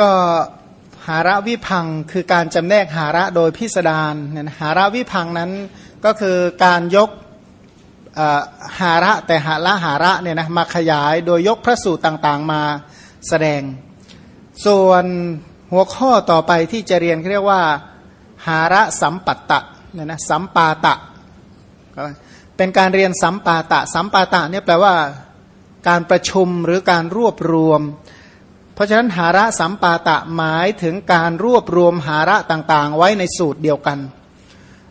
ก็หาระวิพังคือการจำแนกหาระโดยพิสดารเนี่ยนะหาระวิพังนั้นก็คือการยกเอ่อหาระแต่หาละหาระเนี่ยนะมาขยายโดยยกพระสูตรต่างๆมาแสดง ส่วนหัวข้อต่อไปที่จะเรียนเรียกว่า หาระสัมปัตตะเนี่ยนะสัมปาตะ เป็นการเรียนสัมปาตะ สัมปาตะเนี่ยแปลว่าการประชุมหรือการรวบรวม เพราะฉะนั้นหาระสัมปาตะหมายถึงการรวบรวมหาระต่างๆ ไว้ในสูตรเดียวกัน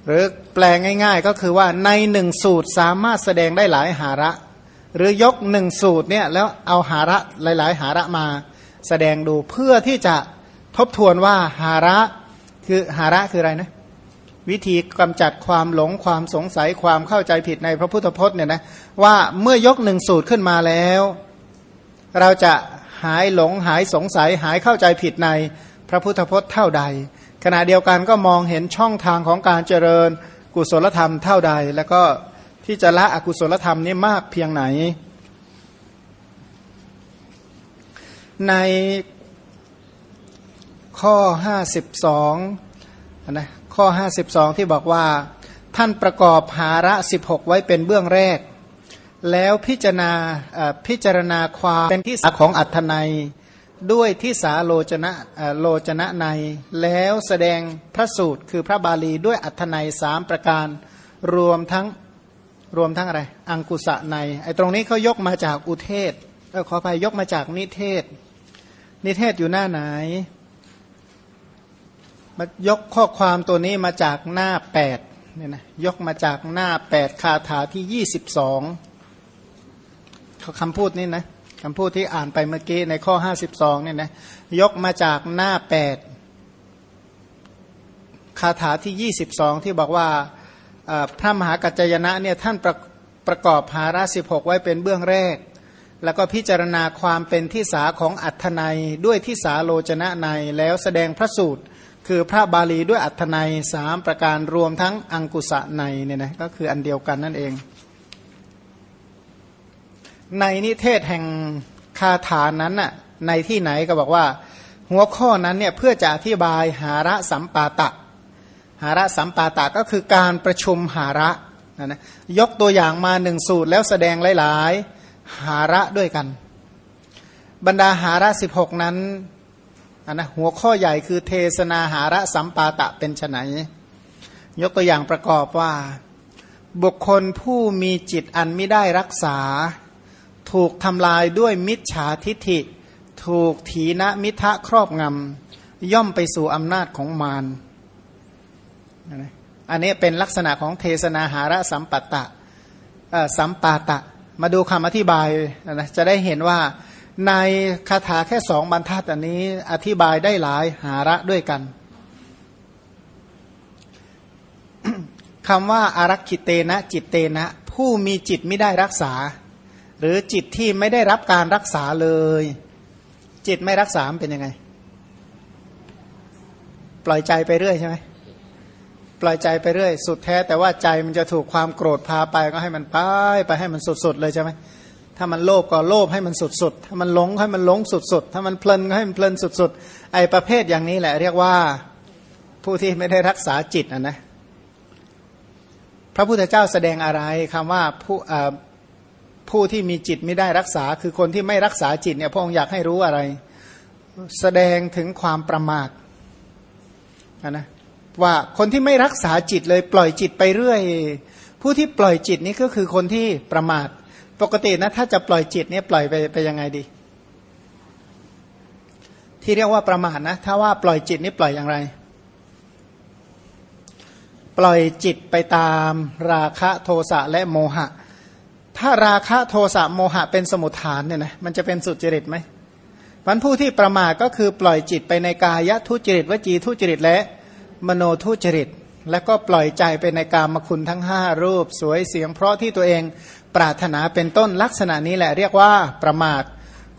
หรือแปลง่ายๆก็คือว่าในหนึ่งสูตรสามารถแสดงได้หลายหาระ หรือยกหนึ่งสูตรเนี่ยแล้วเอาหาระหลาย ๆ หาระมา แสดงดูเพื่อที่จะทบทวนว่าหาระคือหาระคืออะไรนะวิธีกำจัดความหลงความสงสัยความเข้าใจผิดในพระพุทธพจน์เนี่ยนะว่าเมื่อยกหนึ่งสูตรขึ้นมาแล้ว เราจะ หายหลงหายสงสัยหายเข้าใจผิดในพระพุทธพจน์เท่าใด ขณะเดียวกันก็มองเห็นช่องทางของการเจริญกุศลธรรมเท่าใด แล้วก็ที่จะละอกุศลธรรมนี่มากเพียงไหน ในข้อ 52นะข้อ 52 ที่บอกว่า ท่านประกอบหาระ 16 ไว้เป็นเบื้องแรก แล้วพิจารณาพิจารณาความเป็นที่สาของอัธนัย ด้วยที่สาโลจนะโลจนะใน แล้วแสดงพระสูตรคือพระบาลีด้วยอัธนัยสามประการ รวมทั้งรวมทั้งอะไร อังกุสะในไอตรงนี้เขายกมาจากอุเทศเออขอไปยกมาจากนิเทศ นิเทศอยู่หน้าไหนมายกข้อความตัวนี้มาจากหน้าแปดเนี่ยนะยกมาจากหน้าแปดคาถาที่ยี่สิบสอง คำพูดนี้นะคำพูดที่อ่านไปเมื่อกี้ในข้อห้าสิบสองเนี่ยนะยกมาจากหน้าแปดคาถาที่ยี่สิบสองที่บอกว่าพระมหากัจจยนะเนี่ยท่านประประกอบหาราสิบหกไว้เป็นเบื้องแรก แล้วก็พิจารณาความเป็นที่สาของอัธนัยด้วยที่สาโลจนะในแล้วแสดงพระสูตร คือพระบาลีด้วยอัธนัยสามประการรวมทั้งอังกุสะในเนี่ยนะก็คืออันเดียวกันนั่นเอง ในนิเทศแห่งคาถานั้นน่ะในที่ไหนก็บอกว่า หัวข้อนั้นเนี่ยเพื่อจะอธิบายหาระสัมปาตะ หาระสัมปาตะก็คือการประชุมหาระนะนะยกตัวอย่างมาหนึ่งสูตรแล้วแสดงหลายๆ หาระด้วยกัน บรรดาหาระสิบหกนั้นนนะหัวข้อใหญ่คือเทศนาหาระสัมปาตะเป็นไนยกตัวอย่างประกอบว่า บุคคลผู้มีจิตอันไม่ได้รักษา ถูกทำลายด้วยมิจฉาทิฐิ ถูกถีนมิทะครอบงำย่อมไปสู่อำนาจของมารอันนี้เป็นลักษณะของเทศนาหาระสัมปัตตะสัมปาตะ มาดูคำอธิบายนะจะได้เห็นว่าในคาถาแค่สองบรรทัดอันนี้อธิบายได้หลายหาระด้วยกันคำว่าอารักขิเตนะจิตเตนะ ผู้มีจิตไม่ได้รักษา หรือจิตที่ไม่ได้รับการรักษาเลย จิตไม่รักษาเป็นยังไง ปล่อยใจไปเรื่อยใช่ไหมปล่อยใจไปเรื่อย สุดแท้แต่ว่าใจมันจะถูกความโกรธพาไปก็ให้มันไปไปให้มันสุดๆเลยใช่ไหมถ้ามันโลภก็โลภให้มันสุดๆ ถ้ามันหลงให้มันหลงสุดๆ ถ้ามันเพลินก็ให้มันเพลินสุดๆ ไอประเภทอย่างนี้แหละ เรียกว่าผู้ที่ไม่ได้รักษาจิตนะนะ พระพุทธเจ้าแสดงอะไรคำว่าผู้ ผู้ที่มีจิตไม่ได้รักษา คือคนที่ไม่รักษาจิตเนี่ยพระองค์อยากให้รู้อะไร แสดงถึงความประมาทนะว่าคนที่ไม่รักษาจิตเลยปล่อยจิตไปเรื่อย ผู้ที่ปล่อยจิตนี้ก็คือคนที่ประมาท ปกตินะถ้าจะปล่อยจิตเนี่ยปล่อยไปไปยังไงดี ที่เรียกว่าประมาทนะถ้าว่าปล่อยจิตนี่ปล่อยอย่างไร ปล่อยจิตไปตามราคะโทสะและโมหะ ถ้าราคะโทสะโมหะเป็นสมุทฐานเนี่ยนะมันจะเป็นสุจริตไหมวันผู้ที่ประมาทก็คือปล่อยจิตไปในกายทุจริตวจีทุจริตและมโนทุจริต แล้วก็ปล่อยใจไปในกามคุณทั้งห้ารูป สวยเสียงเพราะที่ตัวเองปรารถนาเป็นต้นลักษณะนี้แหละเรียกว่าประมาท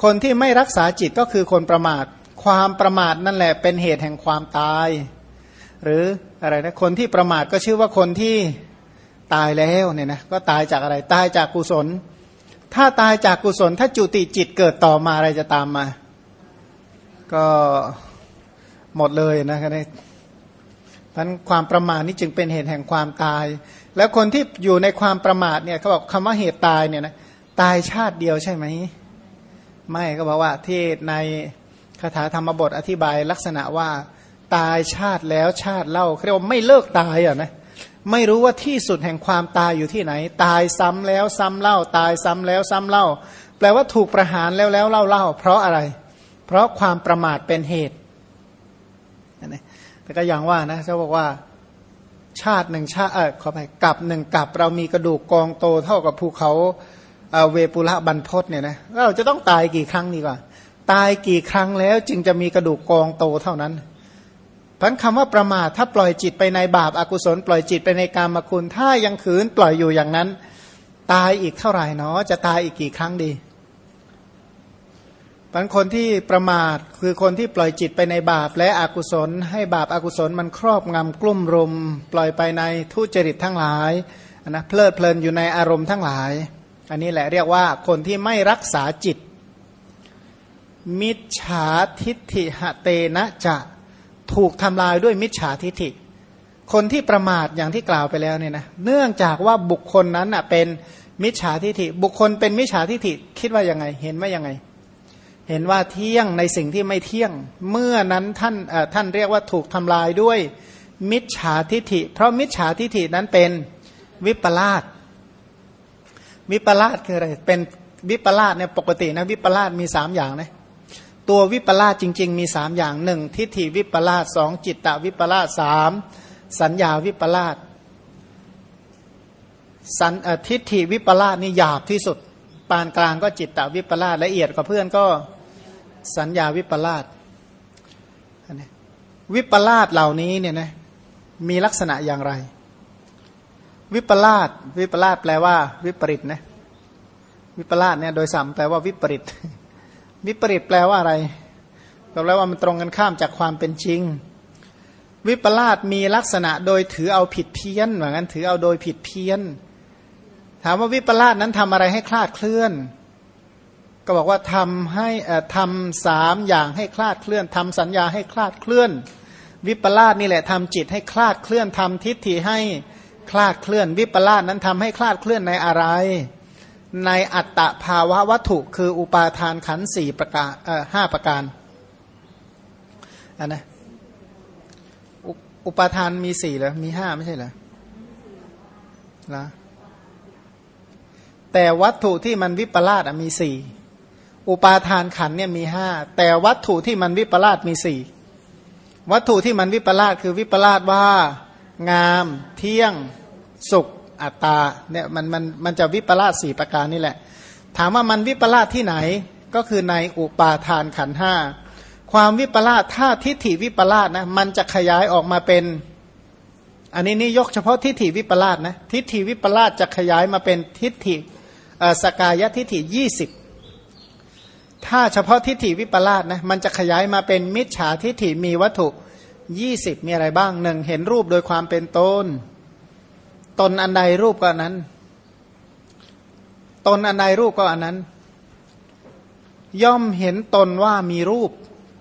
คนที่ไม่รักษาจิตก็คือคนประมาท ความประมาทนั่นแหละเป็นเหตุแห่งความตาย หรืออะไรนะคนที่ประมาทก็ชื่อว่าคนที่ ตายแล้วเนี่ยนะก็ตายจากอะไรตายจากกุศล ถ้าตายจากกุศล ถ้าจุติจิตเกิดต่อมาอะไรจะตามมา ก็หมดเลยนะครับเนี่ยพันความประมาทนี่จึงเป็นเหตุแห่งความตาย แล้วคนที่อยู่ในความประมาทเนี่ยเขาบอกคำว่าเหตุตายเนี่ยนะตายชาติเดียวใช่ไหมไม่ก็บอกว่าที่ในคาถาธรรมบทอธิบายลักษณะว่าตายชาติแล้วชาติเล่าเรียกว่าไม่เลิกตายอะนะ ไม่รู้ว่าที่สุดแห่งความตายอยู่ที่ไหน ตายซ้ำแล้วซ้ำเล่า ตายซ้ำแล้วซ้ำเล่า แปลว่าถูกประหารแล้วแล้วเล่าเล่าเพราะอะไร เพราะความประมาทเป็นเหตุนะแต่ก็อย่างว่านะเขาบอกว่า ชาติหนึ่งชาติเออขอไปกับหนึ่งกับ เรามีกระดูกกองโตเท่ากับภูเขาเวปุระบรรพศเนี่ยนะเราจะต้องตายกี่ครั้งดีกว่า ตายกี่ครั้งแล้วจึงจะมีกระดูกกองโตเท่านั้น พันคำว่าประมาทถ้าปล่อยจิตไปในบาปอากุศล ปล่อยจิตไปในกามคุณ ถ้ายังขืนปล่อยอยู่อย่างนั้น ตายอีกเท่าไหร่เนาะจะตายอีกกี่ครั้งดีพันคนที่ประมาทคือคนที่ปล่อยจิตไปในบาปและอกุศล ให้บาปอากุศลมันครอบงำกลุ่มรุม ปล่อยไปในทุจริตทั้งหลายนะเพลิดเพลินอยู่ในอารมณ์ทั้งหลาย อันนี้แหละเรียกว่าคนที่ไม่รักษาจิต มิจฉาทิฏฐิหเตนะจะ ถูกทำลายด้วยมิจฉาทิฏฐิ คนที่ประมาทอย่างที่กล่าวไปแล้วเนี่ยนะเนื่องจากว่าบุคคลนั้นอะเป็นมิจฉาทิฏฐิ บุคคลเป็นมิจฉาทิฏฐิคิดว่ายังไง เห็นว่ายังไง เห็นว่าเที่ยงในสิ่งที่ไม่เที่ยง เมื่อนั้นท่านท่านเรียกว่าถูกทำลายด้วยมิจฉาทิฏฐิ เพราะมิจฉาทิฏฐินั้นเป็นวิปลาสวิปลาสคืออะไรเป็นวิปลาสเนี่ยปกตินะวิปลาสมีสามอย่างนะ ตัววิปลาสจริง ๆ มีสามอย่างหนึ่งทิฏฐิวิปลาสสองจิตตวิปลาสสามสัญญาวิปลาสสันทิฏฐิวิปลาสนี่หยาบที่สุด ปานกลางก็จิตตวิปลาสละเอียดกว่าเพื่อนก็สัญญาวิปลาสวิปลาสเหล่านี้เนี่ยนะมีลักษณะอย่างไร วิปลาสวิปลาสแปลว่า วิปริตนะวิปลาสเนี่ยโดยสัมแปลว่าวิปริต วิปริตแปลว่าอะไรแปลว่ามันตรงกันข้ามจากความเป็นจริง วิปลาสมีลักษณะโดยถือเอาผิดเพี้ยนเหมือนกันถือเอาโดยผิดเพี้ยน ถามว่าวิปลาสนั้นทำอะไรให้คลาดเคลื่อน ก็บอกว่าทำให้ทำสามอย่างให้คลาดเคลื่อนทำสัญญาให้คลาดเคลื่อน วิปลาสนี่แหละทำจิตให้คลาดเคลื่อนทำทิฏฐิให้คลาดเคลื่อน วิปลาสนั้นทำให้คลาดเคลื่อนในอะไร ในอัตตภาวะวัตถุคืออุปาทานขันสี่ประการห้าประการอันนะอุปาทานมีสี่เหรอ มีห้าไม่ใช่เหรอนะแต่วัตถุที่มันวิปลาสมีสี่อุปาทานขันเนี่ยมีห้าแต่วัตถุที่มันวิปลาสมีสี่วัตถุที่มันวิปลาสคือวิปลาสว่า งาม เที่ยง สุข อัตตาเนี่ยมันมันมันจะวิปลาสสี่ประการนี่แหละ ถามว่ามันวิปลาสที่ไหนก็คือในอุปาทานขันห้าความวิปลาสถ้าทิฏฐิวิปลาสนะมันจะขยายออกมาเป็น อันนี้นี่ยกเฉพาะทิฏฐิวิปลาสนะทิฏฐิวิปลาสจะขยายมาเป็นทิฏฐิสกายทิฏฐิยี่สิบถ้าเฉพาะทิฏฐิวิปลาสนะมันจะขยายมาเป็นมิจฉาทิฏฐิมีวัตถุยี่สิบมีอะไรบ้างหนึ่งเห็นรูปโดยความเป็นตน ตนอันใดรูปก็อันนั้น ตนอันใดรูปก็อันนั้น ย่อมเห็นตนว่ามีรูป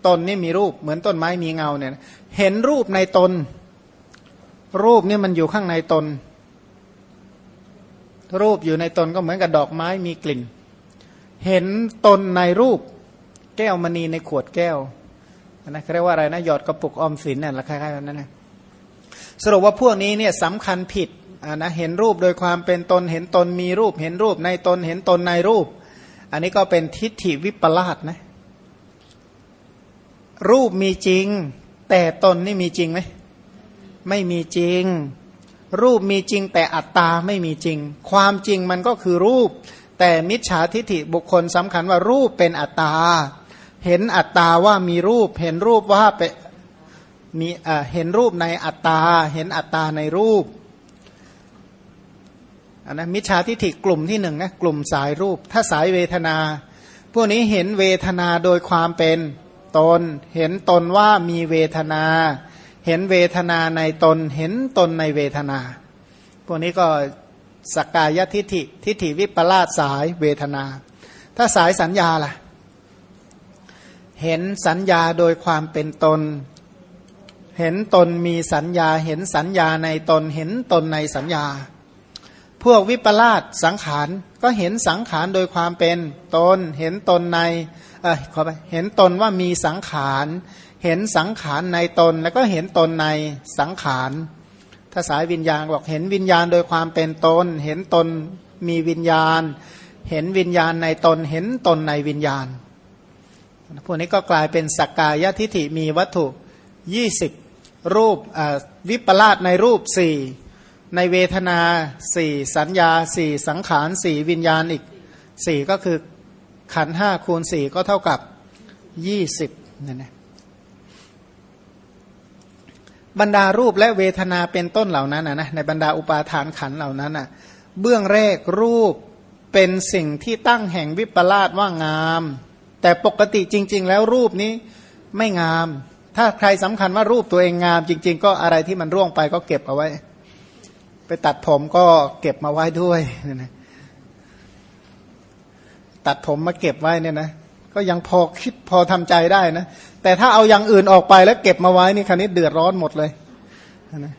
ตนนี่มีรูป เหมือนต้นไม้มีเงาเนี่ย เห็นรูปในตน รูปนี่มันอยู่ข้างในตน รูปอยู่ในตนก็เหมือนกับดอกไม้มีกลิ่น เห็นตนในรูป แก้วมณีในขวดแก้วนะเรียกว่าอะไรนะหยอดกระปุกออมสินเนี่ยคล้ายๆนั้นนะสรุปว่าพวกนี้เนี่ยสำคัญผิด นะเห็นรูปโดยความเป็นตนเห็นตนมีรูป เห็นรูปในตนเห็นตนในรูป อันนี้ก็เป็นทิฏฐิวิปลาสนะรูปมีจริง แต่ตนนี่มีจริงไหมไม่มีจริง รูปมีจริงแต่อัตตาไม่มีจริง ความจริงมันก็คือรูป แต่มิจฉาทิฏฐิบุคคลสำคัญว่ารูปเป็นอัตตา เห็นอัตตาว่ามีรูป เห็นรูปว่าเป็นมีเห็นรูปในอัตตา เห็นอัตตาในรูป นนะมิจฉาทิฏฐิกลุ่มที่หนึ่งนะกลุ่มสายรูป ถ้าสายเวทนา พวกนี้เห็นเวทนาโดยความเป็นตน เห็นตนว่ามีเวทนา เห็นเวทนาในตน เห็นตนในเวทนา พวกนี้ก็สกกายทิฏฐิทิฏฐิวิปลาสสายเวทนา ถ้าสายสัญญาล่ะ เห็นสัญญาโดยความเป็นตน เห็นตนมีสัญญา เห็นสัญญาในตน เห็นตนในสัญญา พวกวิปลาสสังขารก็เห็นสังขารโดยความเป็นตน เห็นตนในเออขอไปเห็นตนว่ามีสังขาร เห็นสังขารในตนแล้วก็เห็นตนในสังขารถ้าสายวิญญาณบอกเห็นวิญญาณโดยความเป็นตน เห็นตนมีวิญญาณ เห็นวิญญาณในตน เห็นตนในวิญญาณพวกนี้ก็กลายเป็นสักกายทิฏฐิมีวัตถุ 20 รูปวิปลาสในรูปสี่ ในเวทนาสี่สัญญาสี่สังขารสี่วิญญาณอีกสี่ก็คือขันห้าคูณสี่ก็เท่ากับยี่สิบนั่นเองบรรดารูปและเวทนาเป็นต้นเหล่านั้นนะในบรรดาอุปาทานขันเหล่านั้นนะเบื้องแรกรูปเป็นสิ่งที่ตั้งแห่งวิปลาสว่างาม แต่ปกติจริง ๆ แล้วรูปนี้ไม่งาม ถ้าใครสำคัญว่ารูปตัวเองงาม จริง ๆ ก็อะไรที่มันร่วงไปก็เก็บเอาไว้ ไปตัดผมก็เก็บมาไว้ด้วยนะตัดผมมาเก็บไว้เนี่ยนะก็ยังพอคิดพอทำใจได้นะ แต่ถ้าเอาอย่างอื่นออกไปแล้วเก็บมาไว้นี่คันนี้เดือดร้อนหมดเลยนะ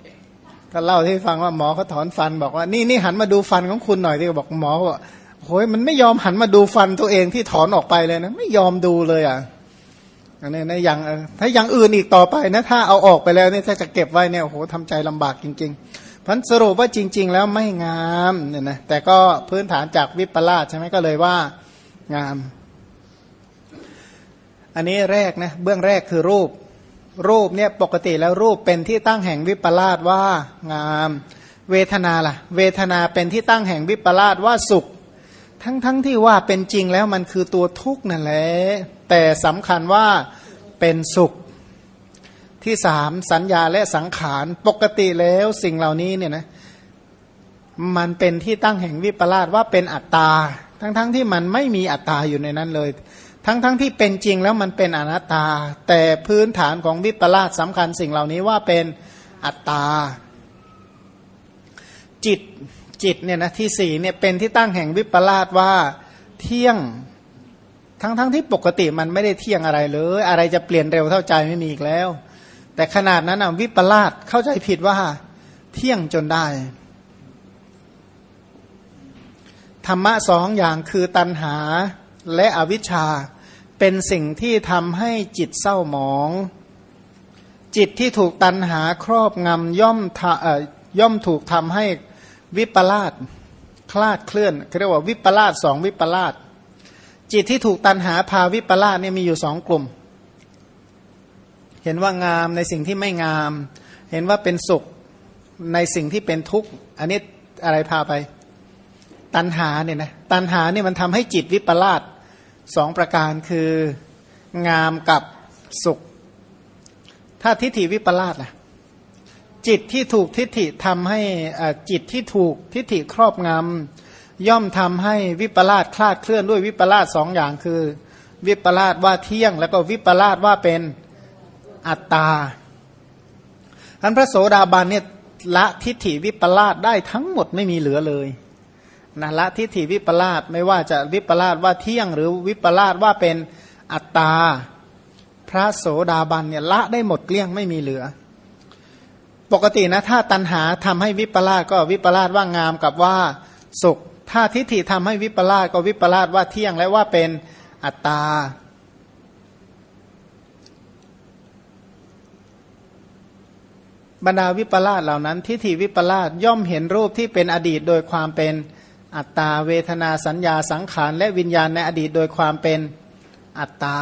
ก็เล่าให้ฟังว่าหมอเขาถอนฟันบอกว่า นี่นี่หันมาดูฟันของคุณหน่อยที่บอกหมอว่าโอ้ยมันไม่ยอมหันมาดูฟันตัวเองที่ถอนออกไปเลยนะไม่ยอมดูเลยอะอันนี้นะอย่างถ้าอย่างอื่นอีกต่อไปนะถ้าเอาออกไปแล้วเนี่ยถ้าจะเก็บไว้เนี่ยโอ้โหทำใจลำบากจริง ๆ พันสรุปว่าจริง ๆ แล้วไม่งามเนี่ยนะแต่ก็พื้นฐานจากวิปลาสใช่ไหมก็เลยว่างาม อันนี้แรกนะเบื้องแรกคือรูป รูปเนี่ยปกติแล้วรูปเป็นที่ตั้งแห่งวิปลาสว่างาม เวทนาล่ะ เวทนาเป็นที่ตั้งแห่งวิปลาสว่าสุข ทั้งๆทที่ว่าเป็นจริงแล้วมันคือตัวทุกข์นั่นแหละแต่สำคัญว่าเป็นสุข ที่สามสัญญาและสังขารปกติแล้วสิ่งเหล่านี้เนี่ยนะมันเป็นที่ตั้งแห่งวิปลาสว่าเป็นอัตตา ทั้งๆทที่มันไม่มีอัตตาอยู่ในนั้นเลย ทั้งๆทที่เป็นจริงแล้วมันเป็นอนัตตา แต่พื้นฐานของวิปลาสสำคัญสิ่งเหล่านี้ว่าเป็นอัตตา จิตจิตเนี่ยนะที่สี่เนี่ยเป็นที่ตั้งแห่งวิปลาสว่าเที่ยงทั้งๆทที่ปกติมันไม่ได้เที่ยงอะไรเลย อะไรจะเปลี่ยนเร็วเท่าใจไม่มีอีกแล้ว แต่ขนาดนั้นวิปลาสเข้าใจผิดว่าเที่ยงจนได้ ธรรมะสองอย่างคือตัณหาและอวิชชา เป็นสิ่งที่ทำให้จิตเศร้าหมอง จิตที่ถูกตัณหาครอบงำย่อมย่อมถูกทำให้วิปลาสคลาดเคลื่อนเรียกว่าวิปลาสสองวิปลาสจิตที่ถูกตันหาพาวิปลาสเนี่ยมีอยู่สองกลุ่ม เห็นว่างามในสิ่งที่ไม่งาม เห็นว่าเป็นสุขในสิ่งที่เป็นทุกข์อันนี้อะไรพาไป ตันหาเนี่ยนะตันหาเนี่ยมันทำให้จิตวิปลาสสองประการคืองามกับสุข ถ้าทิฏฐิวิปลาสล่ะจิตที่ถูกทิฏฐิทำให้จิตที่ถูกทิฏฐิครอบงำย่อมทำให้วิปลาสคลาดเคลื่อนด้วยวิปลาสสองอย่างคือ วิปลาสว่าเที่ยง แล้วก็วิปลาสว่าเป็น อัตตาอันพระโสดาบันเนี่ยละทิฏฐิวิปลาสได้ทั้งหมดไม่มีเหลือเลยนะละทิฏฐิวิปลาสไม่ว่าจะวิปลาสว่าเที่ยงหรือวิปลาสว่าเป็นอัตตา พระโสดาบันเนี่ยละได้หมดเกลี้ยงไม่มีเหลือ ปกตินะถ้าตัณหาทำให้วิปลาสก็วิปลาสว่างามกับว่าสุข ถ้าทิฏฐิทำให้วิปลาสก็วิปลาสว่าเที่ยงและว่าเป็นอัตตา บรรดาวิปลาสเหล่านั้น ทิฏฐิวิปลาสย่อมเห็นรูปที่เป็นอดีตโดยความเป็นอัตตาเวทนาสัญญาสังขารและวิญญาณในอดีตโดยความเป็นอัตตา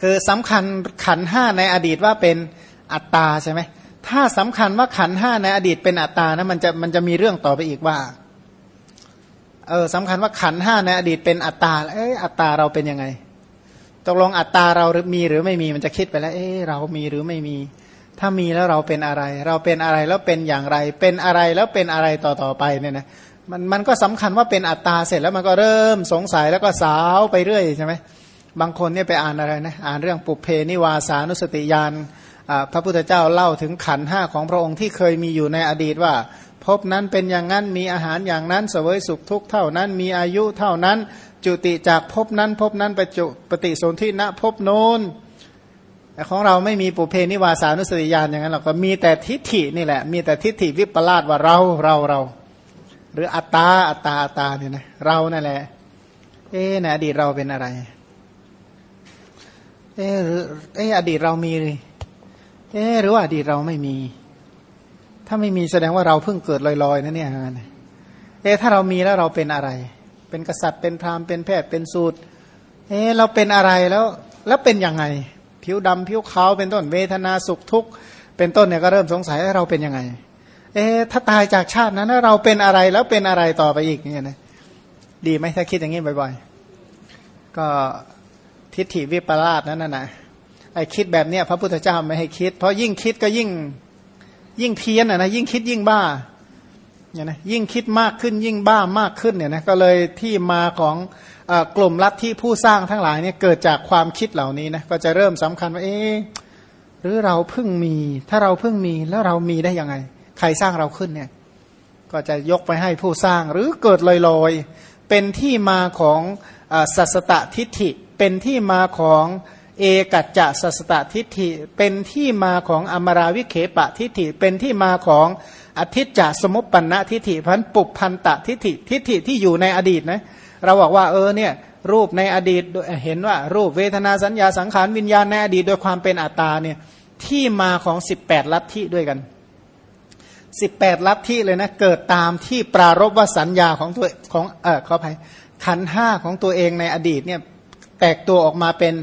คือสำคัญขันห้าในอดีตว่าเป็นอัตตาใช่ไหมถ้าสำคัญว่าขันห้าในอดีตเป็นอัตตานะมันจะมันจะมีเรื่องต่อไปอีกว่าเออสำคัญว่าขันห้าในอดีตเป็นอัตตาเอ้อัตตาเราเป็นยังไงตกลงอัตตาเรามีหรือไม่มีมันจะคิดไปแล้ว เอ้เรามีหรือไม่มี ถ้ามีแล้วเราเป็นอะไร เราเป็นอะไรแล้วเป็นอย่างไร เป็นอะไรแล้วเป็นอะไรต่อต่อไปเนี่ยนะมันมันก็สำคัญว่าเป็นอัตตาเสร็จแล้วมันก็เริ่มสงสัยแล้วก็สาวไปเรื่อยใช่ไหมบางคนเนี่ยไปอ่านอะไรนะอ่านเรื่องปุเพนิวาสานุสติยานพระพุทธเจ้าเล่าถึงขันห้าของพระองค์ที่เคยมีอยู่ในอดีตว่าพบนั้นเป็นอย่างนั้นมีอาหารอย่างนั้นเสวยสุขทุกเท่านั้นมีอายุเท่านั้น จุติจากพบนั้นพบนั้นไปจุปฏิสนธิณพบโน้น แต่ของเราไม่มีปุเพนิวาสานุสติญาณอย่างนั้นหรอกก็มีแต่ทิฏฐินี่แหละ มีแต่ทิฏฐิวิปลาสว่าเราเราเรา หรืออัตตาอัตตาอัตตาเนี่ยนะเรานั่นแหละ เอ๊ในอดีตเราเป็นอะไร เอ๊หรือเอ๊อดีตเรามีเอ๊หรือว่าอดีตเราไม่มี ถ้าไม่มีแสดงว่าเราเพิ่งเกิดลอยๆนะเนี่ยเอ๊ถ้าเรามีแล้วเราเป็นอะไร เป็นกษัตริย์เป็นพราหมณ์เป็นแพทย์เป็นสูตร เอ๊เราเป็นอะไรแล้ว แล้วเป็นยังไง ผิวดำผิวขาวเป็นต้นเวทนาสุขทุกข์เป็นต้นเนี่ยก็เริ่มสงสัยว่าเราเป็นยังไง เอ๊ถ้าตายจากชาตินั้นเราเป็นอะไรแล้วเป็นอะไรต่อไปอีกเนี่ยนะดีไหมถ้าคิดอย่างนี้บ่อยๆ ก็ทิฏฐิวิปลาสนั่นน่ะไอ้คิดแบบเนี้ยพระพุทธเจ้าไม่ให้คิด เพราะยิ่งคิดก็ยิ่งยิ่งเพี้ยนอะนะยิ่งคิดยิ่งบ้าเนี่ยนะยิ่งคิดมากขึ้นยิ่งบ้ามากขึ้นเนี่ยนะก็เลยที่มาของ กลุ่มลัทธิผู้สร้างทั้งหลายเนี่ยเกิดจากความคิดเหล่านี้นะก็จะเริ่มสำคัญว่าเอ๊หรือเราเพิ่งมี ถ้าเราเพิ่งมีแล้วเรามีได้ยังไง ใครสร้างเราขึ้นเนี่ยก็จะยกไปให้ผู้สร้างหรือเกิดลอยๆ เป็นที่มาของสัสตทิฏฐิ เป็นที่มาของเอกัจจะสัสตทิฏฐิ เป็นที่มาของอมราวิเคปะทิฏฐิ เป็นที่มาของอธิจจสมุปปนนทิฏฐิพันปุพันตะทิฏฐิทิฏฐิที่อยู่ในอดีตนะเเราบอกว่าเออเนี่ยรูปในอดีตเห็นว่ารูปเวทนาสัญญาสังขารวิญญาณในอดีตโดยความเป็นอัตตาเนี่ยที่มาของ 18 ลัทธิด้วยกัน 18 ลัทธิเลยนะเกิดตามที่ปรารบว่าสัญญาของตัวของเออขออภัยขันห้าของตัวเองในอดีตเนี่ยแตกตัวออกมาเป็น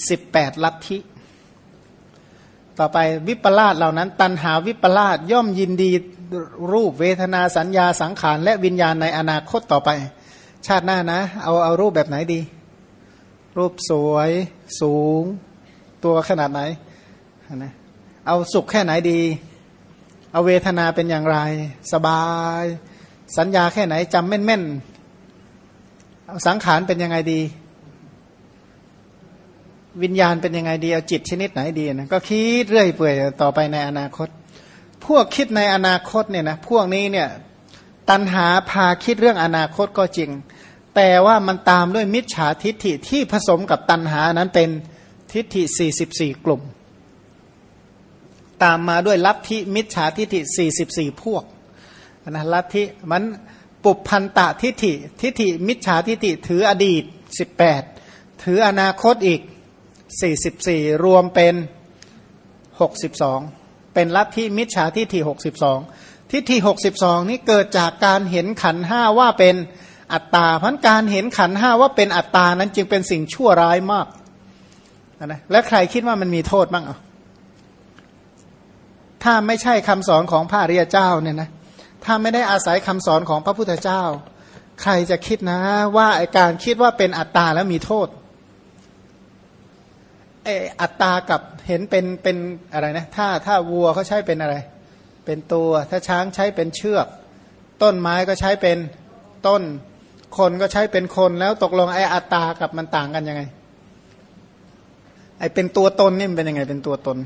18 ลัทธิ ต่อไปวิปลาสเหล่านั้น ตันหาวิปลาสย่อมยินดีรูปเวทนาสัญญาสังขารและวิญญาณในอนาคตต่อไป ชาติหน้านะ เอาเอารูปแบบไหนดี รูปสวย สูง ตัวขนาดไหนนะเอาสุขแค่ไหนดี เอาเวทนาเป็นอย่างไร สบาย สัญญาแค่ไหนจำแม่นๆเอาสังขารเป็นยังไงดี วิญญาณเป็นยังไงดี เอาจิตชนิดไหนดีนะก็คิดเรื่อยเปื่อยต่อไปในอนาคต พวกคิดในอนาคตเนี่ยนะพวกนี้เนี่ยตัณหาพาคิดเรื่องอนาคตก็จริง แต่ว่ามันตามด้วยมิจฉาทิฏฐิที่ผสมกับตัณหานั้นเป็นทิฏฐิ 44 กลุ่ม ตามมาด้วยลัทธิมิจฉาทิฏฐิ 44 พวกนะลัทธิมันปุพันตะทิฏฐิ ทิฏฐิมิจฉาทิฏฐิถืออดีต 18 ถืออนาคตอีก 44 รวมเป็น 62 เป็นลัทธิมิจฉาทิฏฐิ 62 ทิฏฐิหกสิบสองนี้เกิดจากการเห็นขันห้าว่าเป็น อัตตาพันการเห็นขันห้าว่าเป็นอัตตานั้นจึงเป็นสิ่งชั่วร้ายมากนะและใครคิดว่ามันมีโทษบ้างอะถ้าไม่ใช่คำสอนของพระเรียเจ้าเนี่ยนะถ้าไม่ได้อาศัยคำสอนของพระพุทธเจ้า ใครจะคิดนะว่าไอการคิดว่าเป็นอัตตาแล้วมีโทษไออัตตากับเห็นเป็นเป็นอะไรนะถ้าถ้าวัวเขาใช้เป็นอะไร เป็นตัว ถ้าช้างใช้เป็นเชือก ต้นไม้ก็ใช้เป็นต้น คนก็ใช้เป็นคนแล้วตกลงไอ้อัตตากับมันต่างกันยังไง ไอ้เป็นตัวตนนี่มันเป็นยังไงเป็นตัวตน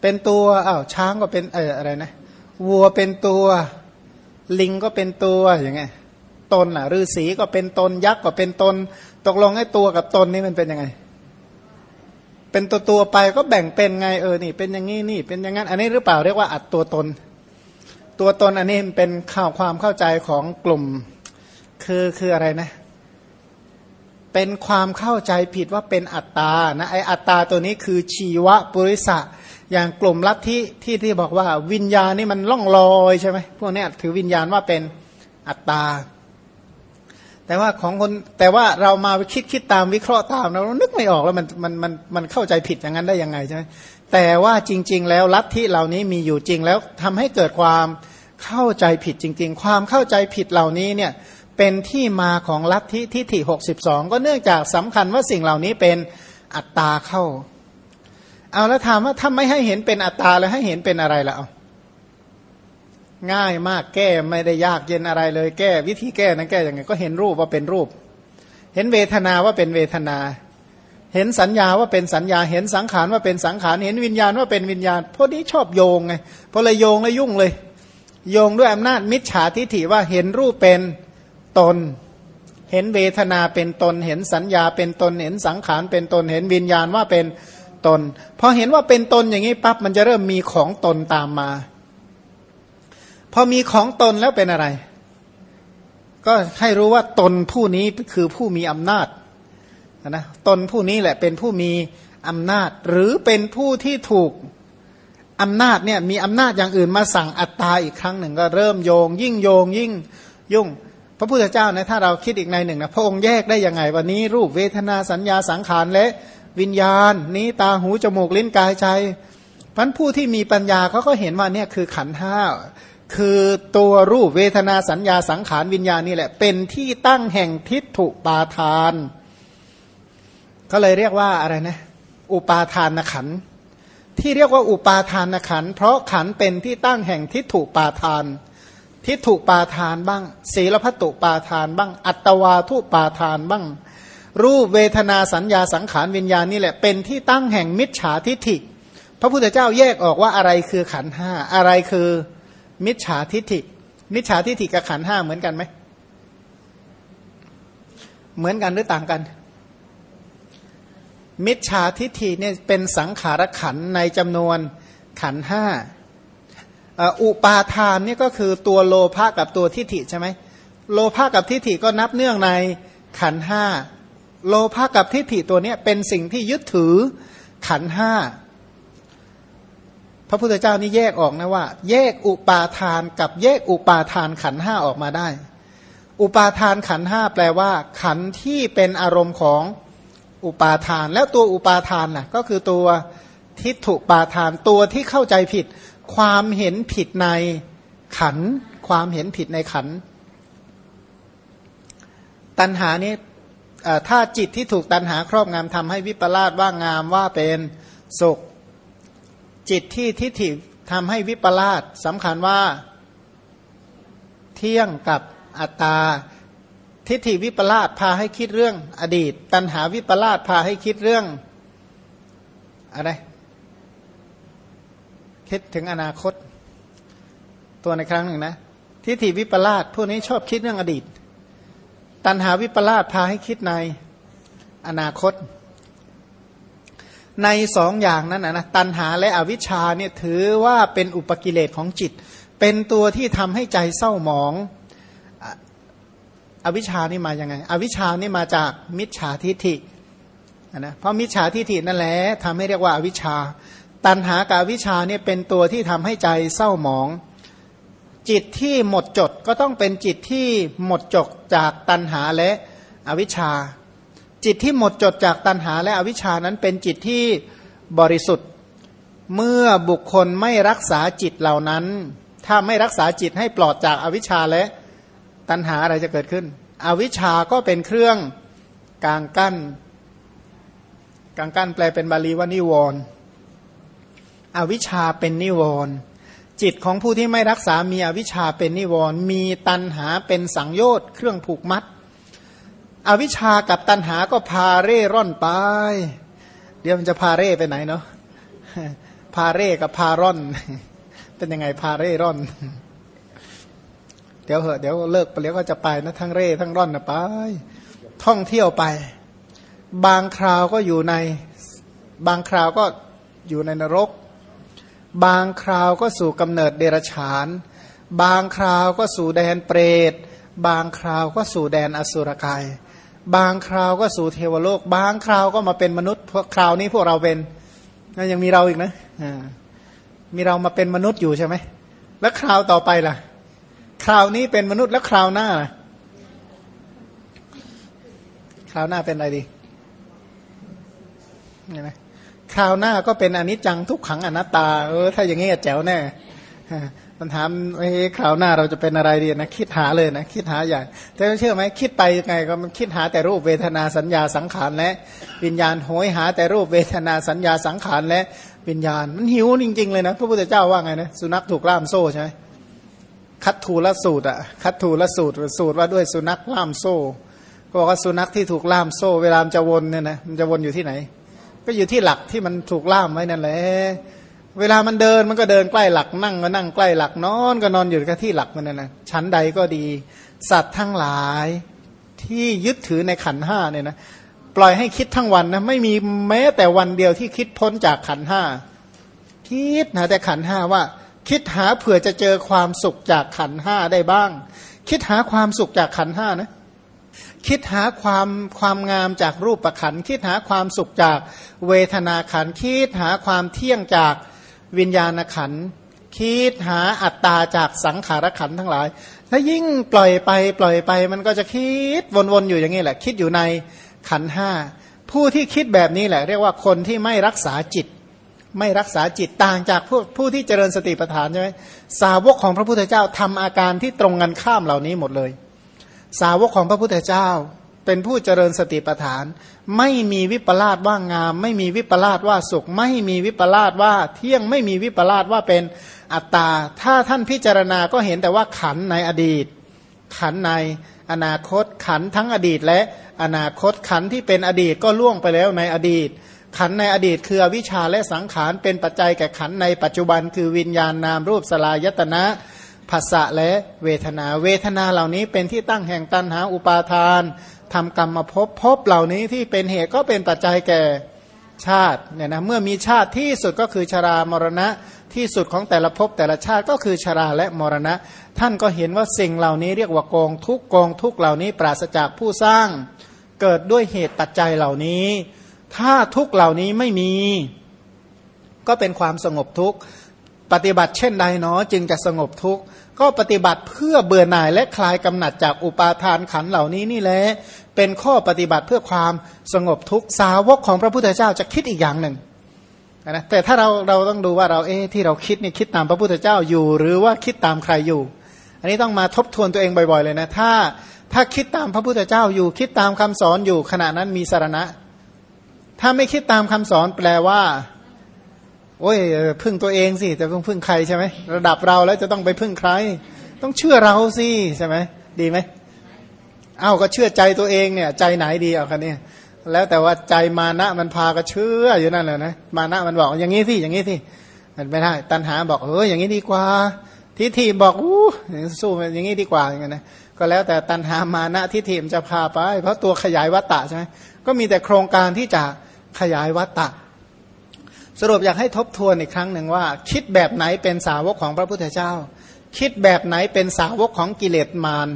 เป็นตัวอ้าวช้างก็เป็นเอออะไรนะวัวเป็นตัว ลิงก็เป็นตัวอย่างไงตนอะฤาษีก็เป็นตนยักษ์ก็เป็นตน ตกลงไอ้ตัวกับตนนี่มันเป็นยังไง เป็นตัวตัวไปก็แบ่งเป็นไงเออนี่ เป็นอย่างนี้นี่ เป็นอย่างนั้น อันนี้หรือเปล่าเรียกว่าอัดตัวตน ตัวตนอันนี้เป็นข่าวความเข้าใจของกลุ่ม คือคืออะไรนะ เป็นความเข้าใจผิดว่าเป็นอัตตานะไออัตตาตัวนี้คือชีวะปุริสะอย่างกลุ่มลัทธิที่ที่บอกว่าวิญญาณนี่มันล่องลอยใช่ไหมพวกนี้ถือวิญญาณว่าเป็นอัตตา แต่ว่าของคนแต่ว่าเรามาคิดคิดตามวิเคราะห์ตามเรานึกไม่ออกแล้วมันมันมันมันเข้าใจผิดอย่างนั้นได้ยังไงใช่ไหมแต่ว่าจริง ๆ แล้วลัทธิเหล่านี้มีอยู่จริงแล้วทำให้เกิดความเข้าใจผิดจริง ๆ ความเข้าใจผิดเหล่านี้เนี่ย เป็นที่มาของลัทธิทิฏฐิหกสิบสองก็เนื่องจากสำคัญว่าสิ่งเหล่านี้เป็นอัตตาเข้า เอาแล้วถามว่าถ้าไม่ให้เห็นเป็นอัตตาแล้วให้เห็นเป็นอะไรล่ะเอาง่ายมากแก้ไม่ได้ยากเย็นอะไรเลยแก้ วิธีแก้นั้นแก้ยังไงก็เห็นรูปว่าเป็นรูป เห็นเวทนาว่าเป็นเวทนา เห็นสัญญาว่าเป็นสัญญา เห็นสังขารว่าเป็นสังขาร เห็นวิญญาณว่าเป็นวิญญาณพวกนี้ชอบโยงไงพอเลยโยงแล้วยุ่งเลย โยงด้วยอำนาจมิจฉาทิฐิว่าเห็นรูปเป็น ตน เห็นเวทนาเป็นตน เห็นสัญญาเป็นตน เห็นสังขารเป็นตน เห็นวิญญาณว่าเป็นตน พอเห็นว่าเป็นตนอย่างนี้ปั๊บมันจะเริ่มมีของตนตามมา พอมีของตนแล้วเป็นอะไร ก็ให้รู้ว่าตนผู้นี้คือผู้มีอำนาจนะตนผู้นี้แหละเป็นผู้มีอำนาจ หรือเป็นผู้ที่ถูกอำนาจเนี่ยมีอำนาจอย่างอื่นมาสั่งอัตตาอีกครั้งหนึ่งก็เริ่มโยง ยิ่งโยงยิ่งยุ่ง ระพุทธเจ้านะถ้าเราคิดอีกในหนึ่งนะพระองค์แยกได้ยังไงวันนี้รูปเวทนาสัญญาสังขารและวิญญาณ นี้ตาหูจมูกลิ้นกายใจพันผู้ที่มีปัญญาเขาก็เห็นว่าเนี่ยคือขันห้าคือตัวรูปเวทนาสัญญาสังขารวิญญาณนี่แหละ เป็นที่ตั้งแห่งทิฏฐุปาทาน ก็เลยเรียกว่าอะไรนะ อุปาทานขันที่เรียกว่าอุปาทานขันเพราะขันเป็นที่ตั้งแห่งทิฏฐุปาทาน ทิฏฐุปาทานบ้าง ศีลพัตุปาทานบ้าง อัตวาทุปาทานบ้าง รูปเวทนาสัญญาสังขารวิญญาณนี่แหละเป็นที่ตั้งแห่งมิจฉาทิฏฐิ พระพุทธเจ้าแยกออกว่าอะไรคือขันห้าอะไรคือมิจฉาทิฏฐิ มิจฉาทิฏฐิกับขันห้าเหมือนกันไหมเหมือนกันหรือต่างกัน มิจฉาทิฏฐิเนี่ยเป็นสังขารขันในจำนวนขันห้า อุปาทานนี่ก็คือตัวโลภะกับตัวทิฏฐิใช่ไหมโลภะกับทิฏฐิก็นับเนื่องในขันห้าโลภะกับทิฏฐิตัวนี้เป็นสิ่งที่ยึดถือขันห้าพระพุทธเจ้านี่แยกออกนะว่า แยกอุปาทานกับแยกอุปาทานขันห้าออกมาได้ อุปาทานขันห้าแปลว่า ขันที่เป็นอารมณ์ของอุปาทาน แล้วตัวอุปาทานน่ะก็คือตัวทิฏฐุปาทานตัวที่เข้าใจผิด ความเห็นผิดในขัน ความเห็นผิดในขัน ตัณหานี้ถ้าจิตที่ถูกตัณหาครอบงำทำให้วิปลาสว่างามว่าเป็นสุข จิตที่ทิฏฐิทำให้วิปลาสสำคัญว่า เที่ยงกับอัตตา ทิฏฐิวิปลาสพาให้คิดเรื่องอดีต ตัณหาวิปลาสพาให้คิดเรื่องอะไร คิดถึงอนาคต ตัวในครั้งหนึ่งนะทิฏฐิวิปลาสพวกนี้ชอบคิดเรื่องอดีต ตัณหาวิปลาสพาให้คิดในอนาคต ในสองอย่างนั้นนะตัณหาและอวิชชาเนี่ยถือว่าเป็นอุปกิเลสของจิต เป็นตัวที่ทำให้ใจเศร้าหมองอวิชานี่มาอย่างไง อวิชานี่มาจากมิจฉาทิฏฐินะเพราะมิจฉาทิฏฐินั่นแหละทำให้เรียกว่าอวิชา ตันหากับวิชาเนี่ยเป็นตัวที่ทำให้ใจเศร้าหมอง จิตที่หมดจดก็ต้องเป็นจิตที่หมดจดจากตันหาและอวิชชา จิตที่หมดจดจากตันหาและอวิชานั้นเป็นจิตที่บริสุทธิ์ เมื่อบุคคลไม่รักษาจิตเหล่านั้น ถ้าไม่รักษาจิตให้ปลอดจากอวิชชาและตัณหาอะไรจะเกิดขึ้น อวิชาก็เป็นเครื่องกลางกั้นกลางกั้นแปลเป็นบาลีว่านิวรณ์ อวิชาเป็นนิวรณ์จิตของผู้ที่ไม่รักษา มีอวิชชาเป็นนิวรณ์มีตัณหาเป็นสังโยชน์เครื่องผูกมัด อวิชากับตัณหาก็พาเร่ร่อนไป เดี๋ยวมันจะพาเร่ไปไหนเนาะพาเร่กับพาร่อน เป็นยังไงพาเร่ร่อน เดี๋ยวเหอะเดี๋ยวเลิกไปแล้วก็จะไปนะทั้งเร่ทั้งร่อนนะไป ท่องเที่ยวไป บางคราวก็อยู่ใน บางคราวก็อยู่ในนรก บางคราวก็สู่กำเนิดเดรัจฉาน บางคราวก็สู่แดนเปรต บางคราวก็สู่แดนอสุรกาย บางคราวก็สู่เทวโลก บางคราวก็มาเป็นมนุษย์คราวนี้พวกเราเป็นยังมีเราอีกนะมีเรามาเป็นมนุษย์อยู่ใช่ไหม แล้วคราวต่อไปล่ะ คราวนี้เป็นมนุษย์แล้วคราวหน้าคราวหน้าเป็นอะไรดีเห็นไหม คราวหน้าก็เป็นอนิจจังทุกขังอนัตตา เออ ถ้าอย่างงี้แจ๋วแน่มันถามเอ้คราวหน้าเราจะเป็นอะไรดีนะคิดหาเลยนะคิดหาใหญ่แต่เชื่อไหมคิดไปยังไงก็มันคิดหาแต่รูปเวทนาสัญญาสังขารและวิญญาณโหยหาแต่รูปเวทนาสัญญาสังขารและวิญญาณ มันหิวจริง ๆ เลยนะพระพุทธเจ้าว่าไงนะสุนัขถูกล่ามโซ่ใช่ไหมคัตทูลสูตรอะคัตทูลสูตรสูตรว่าด้วยสุนัขล่ามโซ่ก็บอกว่าสุนัขที่ถูกล่ามโซ่ เวลามันจะวนเนี่ยนะมันจะวนอยู่ที่ไหน ก็อยู่ที่หลักที่มันถูกล่ามไว้นั่นแหละเวลามันเดินมันก็เดินใกล้หลักนั่งก็นั่งใกล้หลักนอนก็นอนอยู่กับที่หลักมันนั่นนะชั้นใดก็ดี สัตว์ทั้งหลายที่ยึดถือในขันห้าเนี่ยนะปล่อยให้คิดทั้งวันนะไม่มีแม้แต่วันเดียวที่คิดพ้นจากขันห้าคิดนะแต่ขันห้าว่า คิดหาเผื่อจะเจอความสุขจากขันห้าได้บ้าง คิดหาความสุขจากขันห้านะ คิดหาความความงามจากรูปประขันคิดหาความสุขจากเวทนาขันคิดหาความเที่ยงจากวิญญาณขันคิดหาอัตตาจากสังขารขันทั้งหลาย ถ้ายิ่งปล่อยไปปล่อยไป มันก็จะคิดวนๆอยู่อย่างนี้แหละ คิดอยู่ในขันห้าผู้ที่คิดแบบนี้แหละ เรียกว่าคนที่ไม่รักษาจิต ไม่รักษาจิตต่างจากผู้ผู้ที่เจริญสติปัฏฐานใช่ไหมสาวกของพระพุทธเจ้าทำอาการที่ตรงกันข้ามเหล่านี้หมดเลย สาวกของพระพุทธเจ้า เป็นผู้เจริญสติปัฏฐาน ไม่มีวิปลาสว่างาม ไม่มีวิปลาสว่าสุข ไม่มีวิปลาสว่าเที่ยงไม่มีวิปลาสว่าเป็นอัตตา ถ้าท่านพิจารณาก็เห็นแต่ว่าขันในอดีต ขันในอนาคตขันทั้งอดีต และอนาคตขันที่เป็นอดีตก็ล่วงไปแล้วในอดีต ขันในอดีตคืออวิชชาและสังขารเป็นปัจจัยแก่ขันในปัจจุบันคือวิญญาณนามรูปสลายตนะ ภาษะและเวทนา เวทนาเหล่านี้เป็นที่ตั้งแห่งตันหาอุปาทานทำกรรมมาพบพบเหล่านี้ที่เป็นเหตุก็เป็นปัจจัยแก่ชาติเนี่ยนะเมื่อมีชาติที่สุดก็คือชรามรณะที่สุดของแต่ละภพแต่ละชาติก็คือชราและมรณะ ท่านก็เห็นว่าสิ่งเหล่านี้เรียกว่ากองทุกกองทุกเหล่านี้ปราศจากผู้สร้าง เกิดด้วยเหตุปัจจัยเหล่านี้ ถ้าทุกเหล่านี้ไม่มี ก็เป็นความสงบทุก ปฏิบัติเช่นใดเนาะจึงจะสงบทุกข์ ก็ปฏิบัติเพื่อเบื่อหน่ายและคลายกำหนัดจากอุปาทานขันเหล่านี้นี่แหละเป็นข้อปฏิบัติเพื่อความสงบทุกข์สาวกของพระพุทธเจ้าจะคิดอีกอย่างหนึ่งนะแต่ถ้าเราเราต้องดูว่าเราเอ๊ที่เราคิดนี่คิดตามพระพุทธเจ้าอยู่ หรือว่าคิดตามใครอยู่ อันนี้ต้องมาทบทวนตัวเองบ่อยๆเลยนะถ้าถ้าคิดตามพระพุทธเจ้าอยู่ คิดตามคำสอนอยู่ขณะนั้นมีสารณะ ถ้าไม่คิดตามคำสอนแปลว่า โอ้ยพึ่งตัวเองสิจะต้องพึ่งใครใช่ไหมระดับเราแล้วจะต้องไปพึ่งใคร ต้องเชื่อเราสิใช่ไหมดีไหมเอ้าก็เชื่อใจตัวเองเนี่ย ใจไหนดีเอาคันนี้แล้วแต่ว่าใจมานะมันพาก็เชื่ออยู่นั่นแหละนะมานะมันบอกอย่างนี้สิอย่างนี้สิมันไม่ได้ ตันหาบอกเอออย่างนี้ดีกว่า ทิฏฐิบอกอู้สู้อย่างนี้ดีกว่าอย่างเงี้ยนะก็แล้วแต่ตันหามานะทิฏฐิมันจะพาไป เพราะตัวขยายวัตตะใช่ไหมก็มีแต่โครงการที่จะขยายวัตตะ สรุปอยากให้ทบทวนอีกครั้งหนึ่งว่า คิดแบบไหนเป็นสาวกของพระพุทธเจ้า คิดแบบไหนเป็นสาวกของกิเลสมาร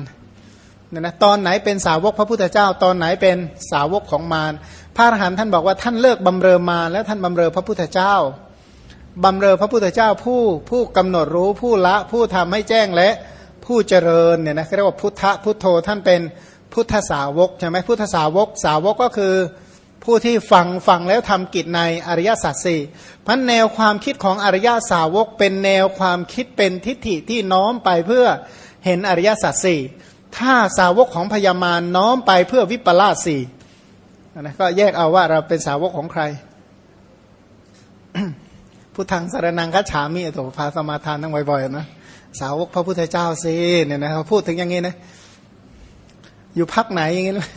เนี่ยนะตอนไหนเป็นสาวกพระพุทธเจ้า ตอนไหนเป็นสาวกของมารพระอรหันต์ท่านบอกว่าท่านเลิกบำเรอมารแล้วท่านบำเรอพระพุทธเจ้าบำเรอพระพุทธเจ้าผู้ผู้กำหนดรู้ผู้ละผู้ทำให้แจ้งและผู้เจริญเนี่ยนะเรียกว่าพุทธพุทโธท่านเป็นพุทธสาวกใช่ไหมพุทธสาวกสาวกก็คือ ผู้ที่ฟังฟังแล้วทำกิจในอริยสัจสี่พันแนวความคิดของอริยสาวก เป็นแนวความคิดเป็นทิฏฐิที่น้อมไปเพื่อเห็นอริยสัจสี่ถ้าสาวกของพญามารน้อมไปเพื่อวิปลาสสี่นะก็แยกเอาว่าเราเป็นสาวกของใคร ผู้ทางสารนังคัจฉามิโถพาสมาทานตั้งบ่อยๆนะสาวกพระพุทธเจ้าสิเนี่ยนะเขาพูดถึงอย่างนี้นะ อยู่พักไหนอย่างนี้นะ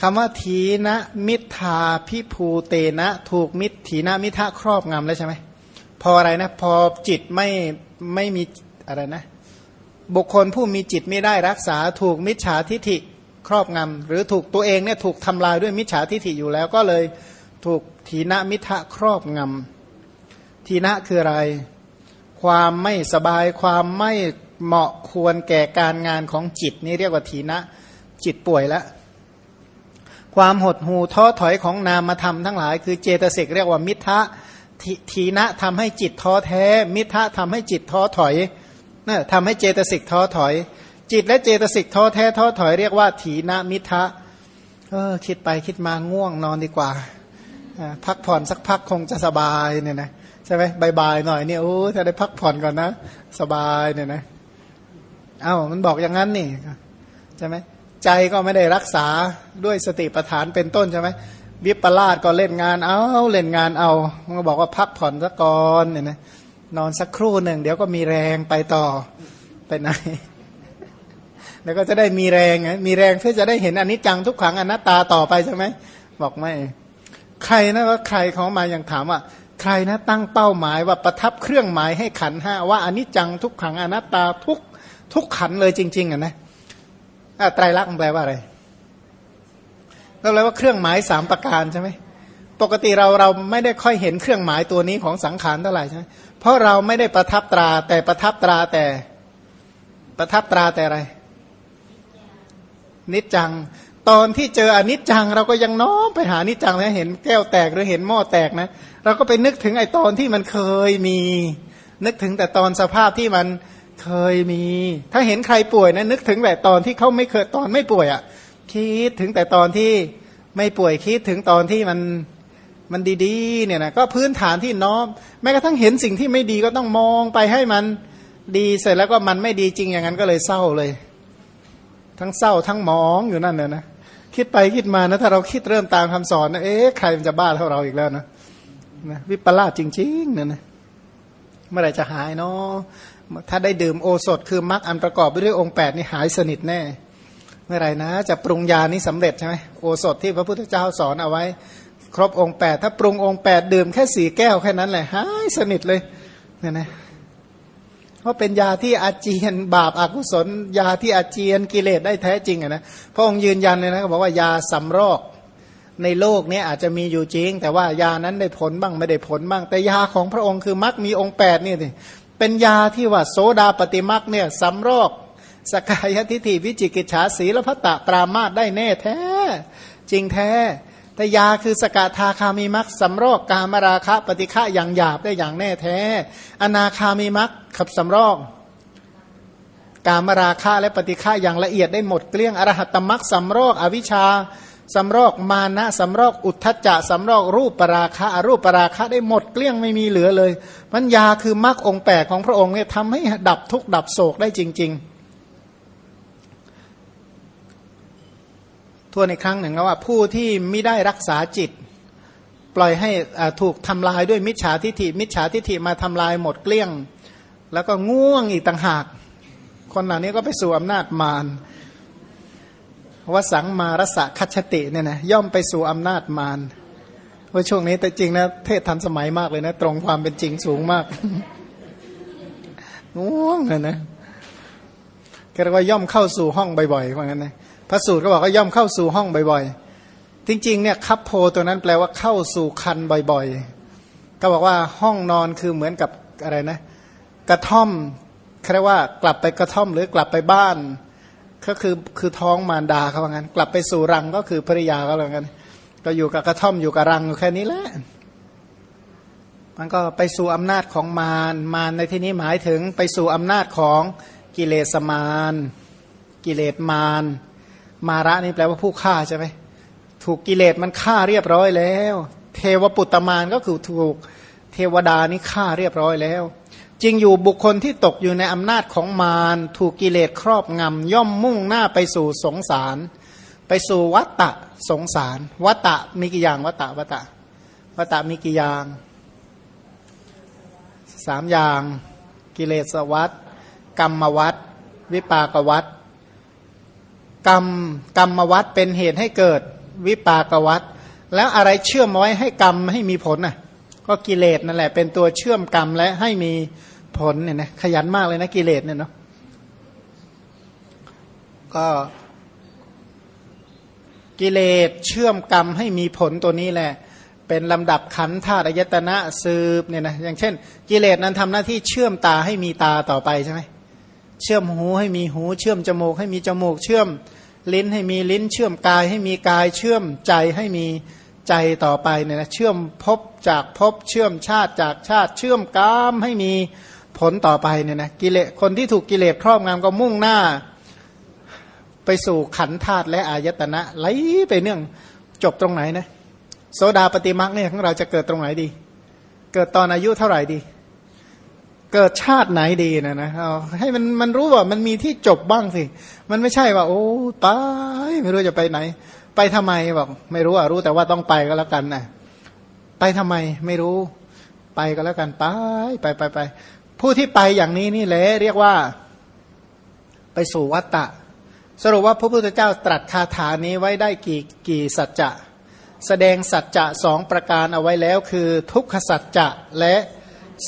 คำว่าทีนะมิทาพิภูเตนะ ถูกมิถีนะมิทะครอบงำแล้วใช่ไหมพออะไรนะ พอจิตไม่ไม่มีอะไรนะ บุคคลผู้มีจิตไม่ได้รักษาถูกมิจฉาทิฐิครอบงำหรือถูกตัวเองเนี่ยถูกทำลายด้วยมิจฉาทิฐิอยู่แล้วก็เลยถูกทีนะมิทะครอบงำทีนะคืออะไร ความไม่สบายความไม่เหมาะควรแก่การงานของจิตนี่เรียกว่าทีนะ จิตป่วยแล้ว ความหดหูท้อถอยของนามธรรมทั้งหลาย คือเจตสิกเรียกว่ามิทะทีนะทำให้จิตท้อแท้ มิทะทำให้จิตท้อถอยนะทำให้เจตสิกท้อถอย จิตและเจตสิกท้อแท้ท้อถอยเรียกว่าถีนะมิทะเออคิดไปคิดมาง่วงนอนดีกว่าพักผ่อนสักพักคงจะสบายเนี่ยนะใช่ไหมบายๆหน่อยเนี่ยโอ้ถ้าได้พักผ่อนก่อนนะ สบายเนี่ยนะ เอา้ามันบอกอย่างนั้นนี่ใช่ไหม ใจก็ไม่ได้รักษาด้วยสติปัฏฐานเป็นต้นใช่ไหมวิปลาสก็เล่นงานเอาเล่นงานเอามันก็บอกว่าพักผ่อนสักก่อนเนี่ยนะนอนสักครู่หนึ่งเดี๋ยวก็มีแรงไปต่อไปไหนแล้วก็จะได้มีแรงมีแรงเพื่อจะได้เห็นอนิจจังทุกขังอนัตตาต่อไปใช่ไหมบอกไม่ ใครนะว่าใครเขามาอย่างถามว่า ใครนะตั้งเป้าหมายว่าประทับเครื่องหมายให้ขันห้าว่าอนิจจังทุกขังอนัตตาทุกทุกขันเลยจริงๆอะนะ ไตรลักษณ์แปลว่าอะไรก็เลยว่าเครื่องหมายสามประการใช่ไหมปกติเราเราไม่ได้ค่อยเห็นเครื่องหมายตัวนี้ของสังขารเท่าไหร่ใช่ไหมเพราะเราไม่ได้ประทับตราแต่ประทับตราแต่ประทับตราแต่อะไร นิจจัง ตอนที่เจออนิจจัง เราก็ยังน้อมไปหานิจจังนะเห็นแก้วแตกหรือเห็นหม้อแตกนะ เราก็ไปนึกถึงไอ้ตอนที่มันเคยมี นึกถึงแต่ตอนสภาพที่มัน เคยมี ถ้าเห็นใครป่วยนะนึกถึงแต่ตอนที่เขาไม่เคยตอนไม่ป่วยอะ่ะ คิดถึงแต่ตอนที่ไม่ป่วยคิดถึงตอนที่มันมันดีๆเนี่ยนะก็พื้นฐานที่น้อมแม้กระทั่งเห็นสิ่งที่ไม่ดีก็ต้องมองไปให้มันดีเสร็จแล้วก็มันไม่ดีจริงอย่างนั้นก็เลยเศร้าเลย ทั้งเศร้าทั้งมองอยู่นั่นเนี่ยนะคิดไปคิดมานะถ้าเราคิดเริ่มตามคำสอนนะเอ๊ะใครมันจะบ้าเท่าเราอีกแล้วนะนะวิปลาสจริงๆเนี่ยนะเมื่อไรจะหายเนาะ ถ้าได้ดื่มโอสถคือมรรคอันประกอบไปด้วยองค์แปดนี่หายสนิทแน่ เมื่อไหร่นะ จะปรุงยานี้สำเร็จใช่ไหมโอสถที่พระพุทธเจ้าสอนเอาไว้ ครบองค์แปดถ้าปรุงองค์แปดดื่มแค่สี่แก้วแค่นั้นแหละหายสนิทเลยเนี่ยนะเพราะเป็นยาที่อาเจียนบาปอากุศล ยาที่อาเจียนกิเลสได้แท้จริงอะนะพระองค์ยืนยันเลยนะเขาบอกว่ายาสำรอกในโลกนี้อาจจะมีอยู่จริง แต่ว่ายานั้นได้ผลบ้างไม่ได้ผลบ้าง แต่ยาของพระองค์คือมักมีองค์แปดนี่สิ เป็นยาที่ว่าโสดาปฏิมักเนี่ยสำรอกสกายทิฏฐิวิจิกิจฉาสีละพัตตปรามาตได้แน่แท้ จริงแท้ แต่ยาคือสกทาคามีมักสำรอกกามราคะปฏิฆะอย่างหยาบได้อย่างแน่แท้ อนาคามีมักขับสำรอกกามราคะและปฏิฆะอย่างละเอียดได้หมดเกลี้ยงอรหัตตมักสำรอกอวิชชา สำรอกมานะสำรอกอุทธจะสำรอกรูปปราคะอรูปปราคะได้หมดเกลี้ยงไม่มีเหลือเลย มันยาคือมรรคองแปดของพระองค์เนี่ยทำให้ดับทุกข์ดับโศกได้จริง ๆทวนอีกครั้งหนึ่งแล้วว่าผู้ที่ไม่ได้รักษาจิต ปล่อยให้ถูกทำลายด้วยมิจฉาทิฐิ มิจฉาทิฐิมาทำลายหมดเกลี้ยง แล้วก็ง่วงอีกต่างหาก คนเหล่านี้ก็ไปสู่อำนาจมาร วสังมารสะคัจติเนี่ยนะย่อมไปสู่อำนาจมารว่าช่วงนี้แต่จริงนะเทศทันสมัยมากเลยนะ ตรงความเป็นจริงสูงมากง่วงเลยนะก็เรียกว่าย่อมเข้าสู่ห้องบ่อยๆว่างั้นนะพระสูตรก็บอกว่าย่อมเข้าสู่ห้องบ่อยๆ จริงๆเนี่ยคับโพตัวนั้นแปลว่าเข้าสู่คันบ่อยๆ ก็บอกว่าห้องนอนคือเหมือนกับอะไรนะ กระท่อมเรียกว่ากลับไปกระท่อมหรือกลับไปบ้าน ก็คือคือท้องมารดาเขาว่างั้น กลับไปสู่รังก็คือภริยาเขาว่างั้น ก็อยู่กับกระท่อมอยู่กับรังแค่นี้แหละมันก็ไปสู่อำนาจของมารมารในที่นี้หมายถึงไปสู่อำนาจของกิเลสมารกิเลสมารมาระนี่แปลว่าผู้ฆ่าใช่ไหมถูกกิเลสมันฆ่าเรียบร้อยแล้ว เทวปุตตมานก็คือถูกเทวดานี่ฆ่าเรียบร้อยแล้ว จริงอยู่บุคคลที่ตกอยู่ในอำนาจของมารถูกกิเลสครอบงำย่อมมุ่งหน้าไปสู่สงสาร ไปสู่วัตตะสงสาร วัตตะมีกี่อย่างวัตตะวัตตะวัตตะมีกี่อย่างสามอย่างกิเลสวัตกรรมวัตวิปากวัตกรรมกรรมวัดเป็นเหตุให้เกิดวิปากวัดแล้วอะไรเชื่อมไว้ให้กรรมให้มีผลน่ะก็กิเลสนั่นแหละเป็นตัวเชื่อมกรรมและให้มี ผลเนี่ยนะขยันมากเลยนะกิเลสเนี่ยเนาะก็กิเลสเชื่อมกรรมให้มีผลตัวนี้แหละ เป็นลำดับขันธาตุอายตนะสืบเนี่ยนะอย่างเช่น กิเลสนั้นทำหน้าที่เชื่อมตาให้มีตาต่อไปใช่ไหมเชื่อมหูให้มีหู เชื่อมจมูกให้มีจมูก เชื่อมลิ้นให้มีลิ้น เชื่อมกายให้มีกาย เชื่อมใจให้มีใจต่อไปเนี่ยนะเชื่อมพบจากพบเชื่อมชาติจากชาติ เชื่อมกามให้มี ผลต่อไปเนี่ยนะกิเลสคนที่ถูกกิเลสครอบงำก็มุ่งหน้า ไปสู่ขันธาตุและอายตนะไหลไปเนื่องจบตรงไหนนะโสดาปฏิมักเนี่ยของเราจะเกิดตรงไหนดี เกิดตอนอายุเท่าไหร่ดี เกิดชาติไหนดีนะนะเอาให้มันมันรู้ว่ามันมีที่จบบ้างสิ มันไม่ใช่ว่า โอ้ตายไม่รู้จะไปไหน ไปทำไมบอกไม่รู้อะรู้แต่ว่าต้องไปก็แล้วกันนะไปทำไมไม่รู้ไปก็แล้วกันไปไปไปไป ผู้ที่ไปอย่างนี้นี่แหละเรียกว่าไปสู่วัตตะ สรุปว่าพระพุทธเจ้าตรัสคาถานี้ไว้ได้กี่กี่สัจจะ แสดงสัจจะสองประการเอาไว้แล้วคือ ทุกขสัจจะและ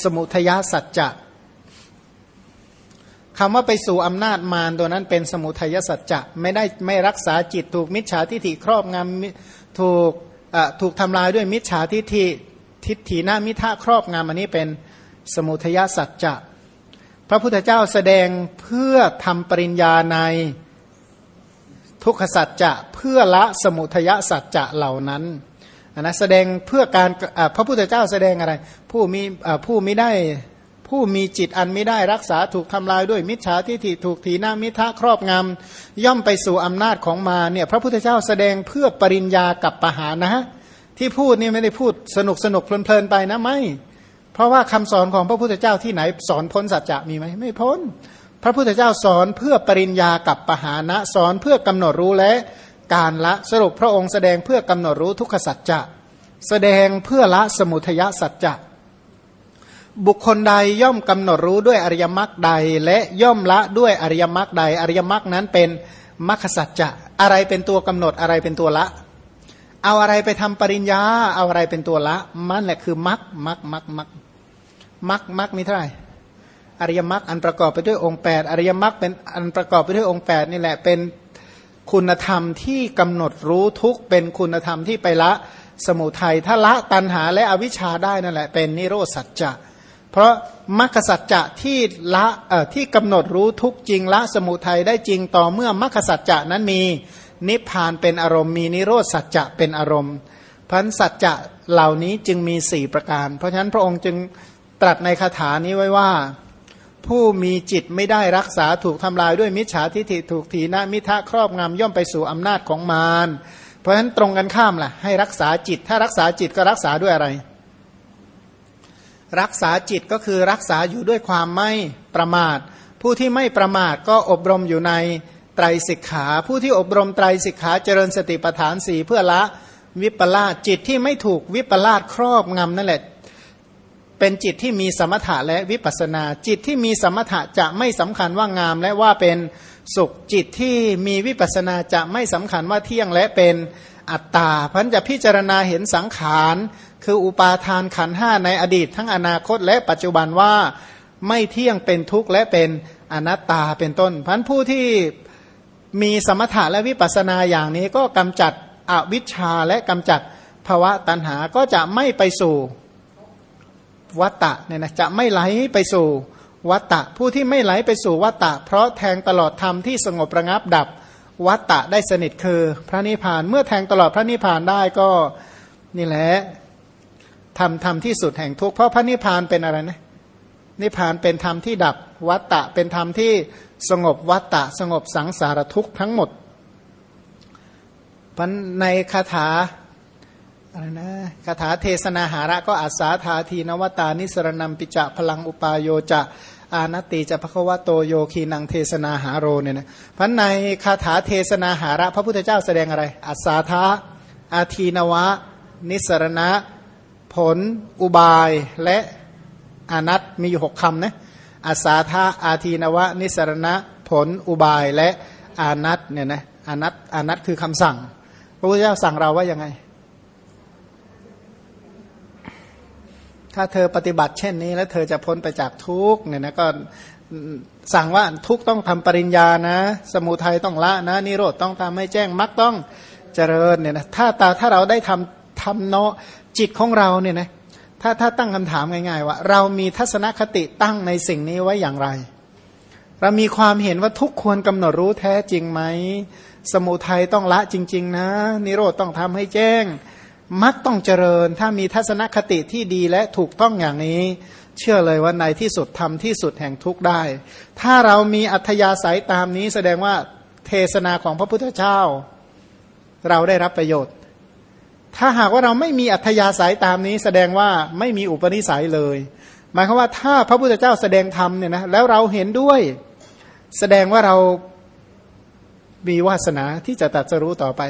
สมุทยสัจจะคำว่าไปสู่อำนาจมารตัวนั้นเป็นสมุทัยสัจจะไม่ได้ไม่รักษาจิตถูกมิจฉาทิฏฐิครอบงำถูกถูกทำลายด้วยมิจฉาทิฏฐิทิฏฐิหน้ามิทะครอบงำอันนี้เป็น สมุทยสัจจะพระพุทธเจ้าแสดงเพื่อทำปริญญาในทุกขสัจจะเพื่อละสมุทยสัจจะเหล่านั้นนะแสดงเพื่อการพระพุทธเจ้าแสดงอะไร ผู้มีผู้ไม่ได้ผู้มีจิตอันไม่ได้รักษาถูกทำลายด้วยมิจฉาทิฏฐิถูกถีหน้ามิทะครอบงำย่อมไปสู่อำนาจของมาเนี่ยพระพุทธเจ้าแสดงเพื่อปริญญากับปหานะ ที่พูดนี่ไม่ได้พูดสนุกสนุกเพลินๆไปนะไม่ เพราะว่าคำสอนของพระพุทธเจ้าที่ไหนสอนพ้นสัจจะมีไหมไม่พ้น พระพุทธเจ้าสอนเพื่อปริญญากับปหานะสอนเพื่อกำหนดรู้และการละสรุปพระองค์แสดงเพื่อกำหนดรู้ทุกขสัจจะ แสดงเพื่อละสมุทยสัจจะ บุคคลใดย่อมกำหนดรู้ด้วยอริยมรรคใด และย่อมละด้วยอริยมรรคใด อริยมรรคนั้นเป็นมรรคสัจจะ อะไรเป็นตัวกำหนดอะไรเป็นตัวละ เอาอะไรไปทำปริญญา เอาอะไรเป็นตัวละ มันแหละคือมรรคมรรคมรรคมรรค มรรคมรรคมีเท่าไหร่อริยมรรคอันประกอบไปด้วยองค์ 8 อริยมรรคเป็นอันประกอบไปด้วยองค์ 8 นี่แหละเป็นคุณธรรมที่กำหนดรู้ทุกเป็นคุณธรรมที่ไปละสมุทัยถ้าละตันหาและอวิชชาได้นั่นแหละเป็นนิโรธสัจจะ เพราะมรรคสัจจะที่ละเอ่อที่กำหนดรู้ทุกจริงละสมุทัยได้จริงต่อเมื่อมรรคสัจจะนั้นมีนิพพานเป็นอารมณ์มีนิโรธสัจจะเป็นอารมณ์พันสัจจะเหล่านี้จึงมีสี่ประการ เพราะฉะนั้นพระองค์จึง ตรัสในคาถานี้ไว้ว่า ผู้มีจิตไม่ได้รักษาถูกทำลายด้วยมิจฉาทิฏฐิถูกถีนะมิทะครอบงำย่อมไปสู่อำนาจของมารเพราะฉะนั้นตรงกันข้ามล่ะ ให้รักษาจิต ถ้ารักษาจิตก็รักษาด้วยอะไร รักษาจิตก็คือรักษาอยู่ด้วยความไม่ประมาท ผู้ที่ไม่ประมาทก็อบรมอยู่ในไตรสิกขา ผู้ที่อบรมไตรสิกขาเจริญสติปัฏฐานสีเพื่อละวิปลาสจิตที่ไม่ถูกวิปลาสครอบงำนั่นแหละ เป็นจิตที่มีสมถะและวิปัสนา จิตที่มีสมถะจะไม่สำคัญว่างามและว่าเป็นสุขจิตที่มีวิปัสนาจะไม่สำคัญว่าเที่ยงและเป็นอัตตาพันจะพิจารณาเห็นสังขาร คืออุปาทานขันห้าในอดีต ทั้งอนาคตและปัจจุบันว่าไม่เที่ยงเป็นทุกข์และเป็นอนัตตาเป็นต้นพันผู้ที่มีสมถะและวิปัสนาอย่างนี้ก็กำจัดอวิชชาและกำจัดภาวะตัณหาก็จะไม่ไปสู่ วัตตะเนี่ยนะจะไม่ไหลไปสู่วัตตะ ผู้ที่ไม่ไหลไปสู่วัตตะ เพราะแทงตลอดธรรมที่สงบระงับดับวัตตะได้สนิทคือพระนิพพานเมื่อแทงตลอดพระนิพพานได้ก็นี่แหละทำทำที่สุดแห่งทุกข์เพราะพระนิพพานเป็นอะไรนะนิพพานเป็นธรรมที่ดับวัตตะเป็นธรรมที่สงบวัตตะ สงบสังสารทุกข์ทั้งหมดพันในคาถา อะไรนะคาถาเทศนาหาระก็อาสาธาทีนวตานิสรนัมปิจะพลังอุปาโยจะอานติจะพระวะโตโยคีนังเทศนาหาโรเนี่ยนะพันในคาถาเทศนาหาระ พระพุทธเจ้าแสดงอะไรอาสาธาอาทีนวะ นิสรณะ ผล อุบาย และอนัตมีอยู่หกคำนะอาสาธาอาทีนวะ นิสรณะ ผล อุบาย และอานัตเนี่ยนะอานัตอานัตคือคำสั่ง พระพุทธเจ้าสั่งเราว่ายังไง ถ้าเธอปฏิบัติเช่นนี้ แล้วเธอจะพ้นไปจากทุกเนี่ยนะก็สั่งว่าทุกต้องทำปริญญานะ สมุทัยต้องละนะ นิโรธต้องทำให้แจ้งมรรคต้องเจริญเนี่ยนะถ้าตาถ้าเราได้ทำทำเนาะจิตของเราเนี่ยนะถ้าถ้าตั้งคำถามง่ายๆว่า เรามีทัศนคติตั้งในสิ่งนี้ไว้อย่างไร เรามีความเห็นว่าทุกควรกำหนดรู้แท้จริงไหม สมุทัยต้องละจริง ๆ นะ นิโรธต้องทำให้แจ้ง มักต้องเจริญ ถ้ามีทัศนคติที่ดีและถูกต้องอย่างนี้ เชื่อเลยว่าในที่สุดทำที่สุดแห่งทุกได้ ถ้าเรามีอัธยาศัยตามนี้แสดงว่าเทศนาของพระพุทธเจ้า เราได้รับประโยชน์ ถ้าหากว่าเราไม่มีอัธยาศัยตามนี้ แสดงว่าไม่มีอุปนิสัยเลย หมายความว่าถ้าพระพุทธเจ้าแสดงธรรมเนี่ยนะแล้วเราเห็นด้วย แสดงว่าเรามีวาสนาที่จะตัดสรู้ต่อไป